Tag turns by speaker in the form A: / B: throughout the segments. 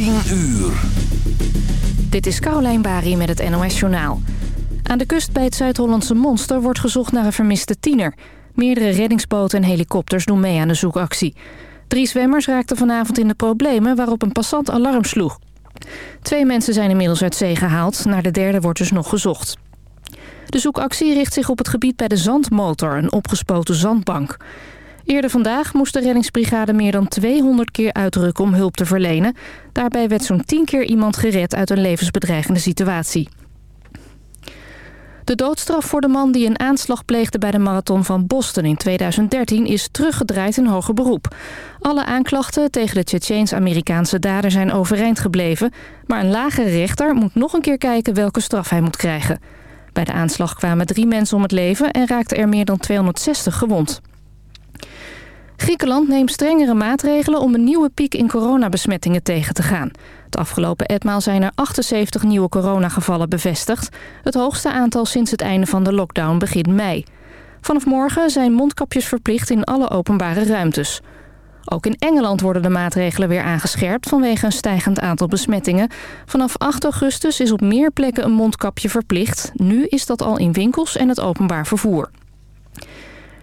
A: 10 uur.
B: Dit is Caroline Bari met het NOS Journaal. Aan de kust bij het Zuid-Hollandse Monster wordt gezocht naar een vermiste tiener. Meerdere reddingsboten en helikopters doen mee aan de zoekactie. Drie zwemmers raakten vanavond in de problemen waarop een passant alarm sloeg. Twee mensen zijn inmiddels uit zee gehaald. Naar de derde wordt dus nog gezocht. De zoekactie richt zich op het gebied bij de Zandmotor, een opgespoten zandbank. Eerder vandaag moest de reddingsbrigade meer dan 200 keer uitrukken om hulp te verlenen. Daarbij werd zo'n 10 keer iemand gered uit een levensbedreigende situatie. De doodstraf voor de man die een aanslag pleegde bij de marathon van Boston in 2013 is teruggedraaid in hoger beroep. Alle aanklachten tegen de Tsjetsjeens-Amerikaanse dader zijn overeind gebleven, maar een lagere rechter moet nog een keer kijken welke straf hij moet krijgen. Bij de aanslag kwamen drie mensen om het leven en raakten er meer dan 260 gewond. Griekenland neemt strengere maatregelen om een nieuwe piek in coronabesmettingen tegen te gaan. Het afgelopen etmaal zijn er 78 nieuwe coronagevallen bevestigd. Het hoogste aantal sinds het einde van de lockdown begin mei. Vanaf morgen zijn mondkapjes verplicht in alle openbare ruimtes. Ook in Engeland worden de maatregelen weer aangescherpt vanwege een stijgend aantal besmettingen. Vanaf 8 augustus is op meer plekken een mondkapje verplicht. Nu is dat al in winkels en het openbaar vervoer.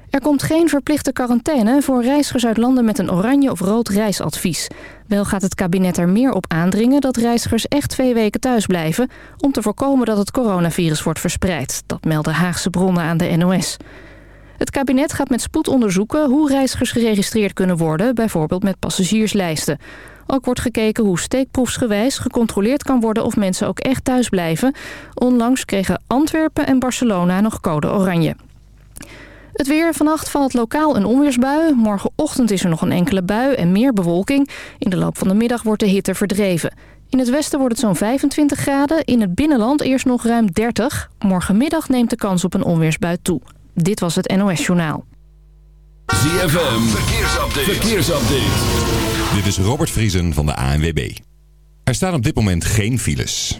B: Er komt geen verplichte quarantaine voor reizigers uit landen met een oranje of rood reisadvies. Wel gaat het kabinet er meer op aandringen dat reizigers echt twee weken thuis blijven... om te voorkomen dat het coronavirus wordt verspreid. Dat melden Haagse bronnen aan de NOS. Het kabinet gaat met spoed onderzoeken hoe reizigers geregistreerd kunnen worden... bijvoorbeeld met passagierslijsten. Ook wordt gekeken hoe steekproefsgewijs gecontroleerd kan worden... of mensen ook echt thuis blijven. Onlangs kregen Antwerpen en Barcelona nog code oranje. Het weer. Vannacht valt lokaal een onweersbui. Morgenochtend is er nog een enkele bui en meer bewolking. In de loop van de middag wordt de hitte verdreven. In het westen wordt het zo'n 25 graden. In het binnenland eerst nog ruim 30. Morgenmiddag neemt de kans op een onweersbui toe. Dit was het NOS Journaal.
A: ZFM. Verkeersupdate. Verkeersupdate.
C: Dit is Robert Vriesen van de ANWB. Er staan op dit moment geen files.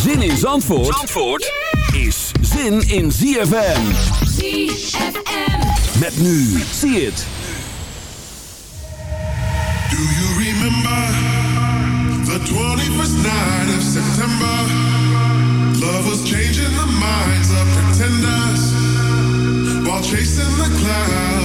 A: Zin in Zandvoort, Zandvoort is zin in ZFM.
D: ZFM.
A: Met nu, zie het.
E: Do you remember the 21st night of September? Love was changing the minds of pretenders while chasing the clouds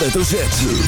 A: hoofdletter Z.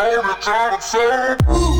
A: on the job and
F: say.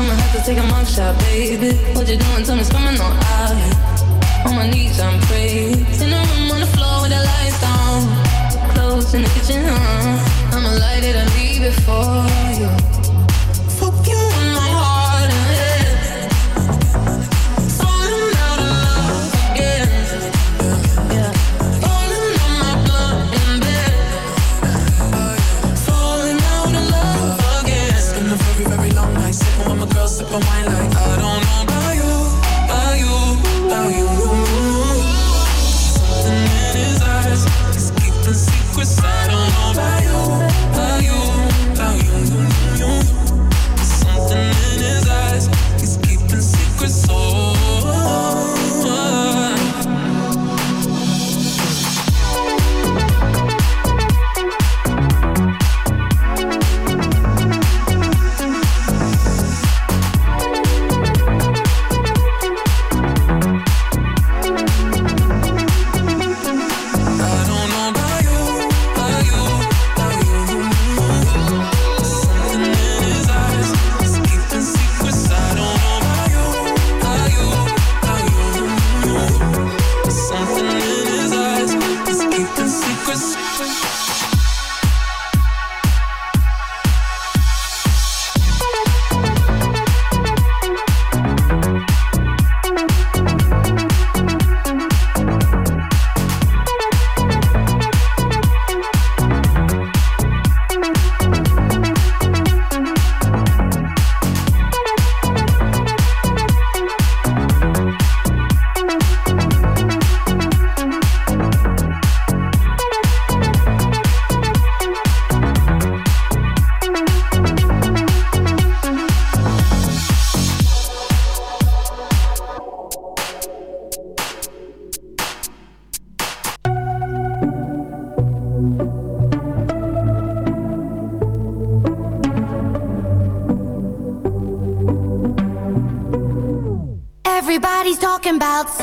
G: I'ma have to take a mug shot, baby. What you doing? Tell me coming on out. On my knees, I'm praying. In the room on the floor with the lights on. Clothes in the kitchen, huh? I'ma light it and leave it for you. up and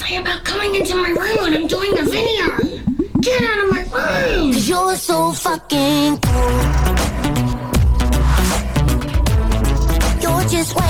H: Say about coming into my room when I'm doing a video? Get out of my room! You're so fucking cool. You're just way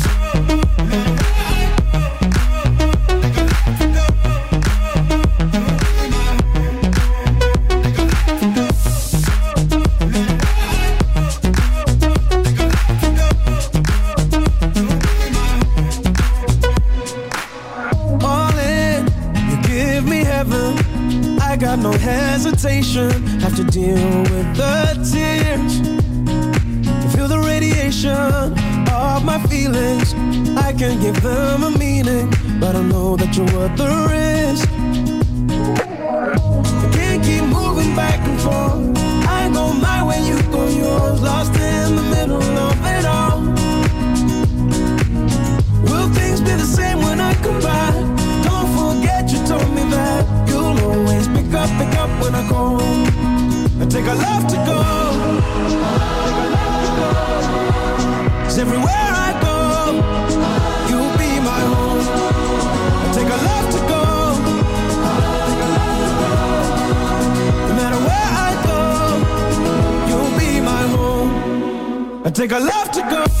I: Take a
J: left to go.